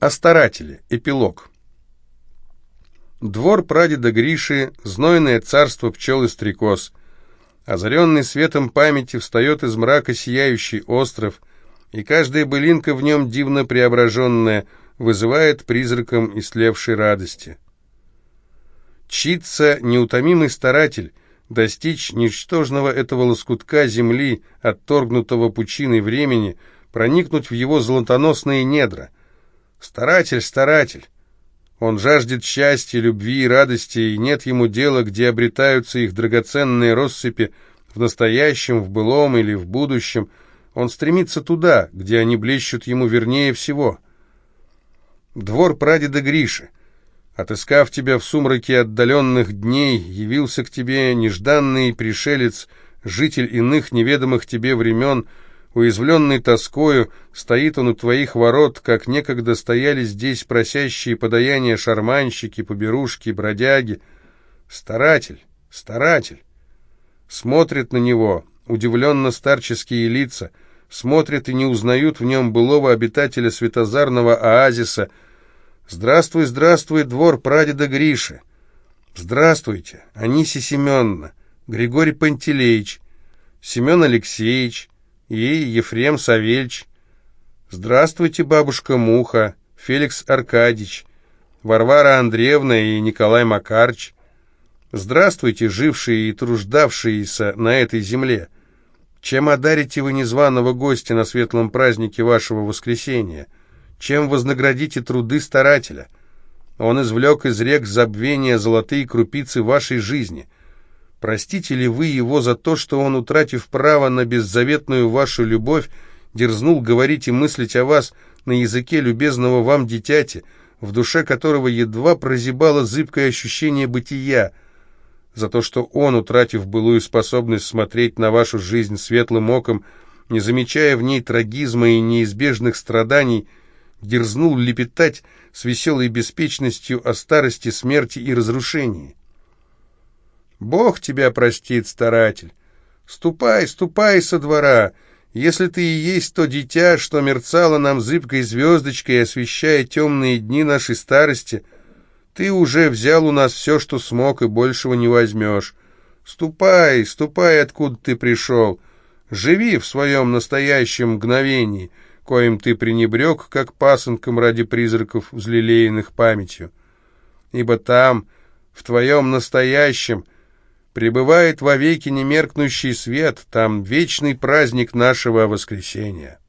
О старателе. Эпилог. Двор прадеда Гриши, знойное царство пчел и стрекоз. Озаренный светом памяти встает из мрака сияющий остров, и каждая былинка в нем дивно преображенная вызывает призраком истлевшей радости. Чится неутомимый старатель, достичь ничтожного этого лоскутка земли, отторгнутого пучиной времени, проникнуть в его золотоносные недра — Старатель, старатель. Он жаждет счастья, любви и радости, и нет ему дела, где обретаются их драгоценные россыпи, в настоящем, в былом или в будущем. Он стремится туда, где они блещут ему вернее всего. Двор прадеда Гриши. Отыскав тебя в сумраке отдаленных дней, явился к тебе нежданный пришелец, житель иных неведомых тебе времен — Уязвленный тоскою, стоит он у твоих ворот, как некогда стояли здесь просящие подаяния шарманщики, поберушки, бродяги. Старатель, старатель. Смотрит на него, удивленно старческие лица, смотрят и не узнают в нем былого обитателя светозарного оазиса. «Здравствуй, здравствуй, двор прадеда Гриши!» «Здравствуйте, Анисия Семеновна, Григорий Пантелеич, Семен Алексеевич, и Ефрем Савельич. Здравствуйте, бабушка Муха, Феликс Аркадьевич, Варвара Андреевна и Николай Макарч. Здравствуйте, жившие и труждавшиеся на этой земле. Чем одарите вы незваного гостя на светлом празднике вашего воскресения? Чем вознаградите труды старателя? Он извлек из рек забвения золотые крупицы вашей жизни — Простите ли вы его за то, что он, утратив право на беззаветную вашу любовь, дерзнул говорить и мыслить о вас на языке любезного вам дитяти, в душе которого едва прозябало зыбкое ощущение бытия, за то, что он, утратив былую способность смотреть на вашу жизнь светлым оком, не замечая в ней трагизма и неизбежных страданий, дерзнул лепетать с веселой беспечностью о старости, смерти и разрушении. Бог тебя простит, старатель. Ступай, ступай со двора. Если ты и есть то дитя, что мерцало нам зыбкой звездочкой, освещая темные дни нашей старости, ты уже взял у нас все, что смог, и большего не возьмешь. Ступай, ступай, откуда ты пришел. Живи в своем настоящем мгновении, коим ты пренебрег, как пасынком ради призраков, взлелеянных памятью. Ибо там, в твоем настоящем, пребывает вовеки немеркнущий свет, там вечный праздник нашего воскресения.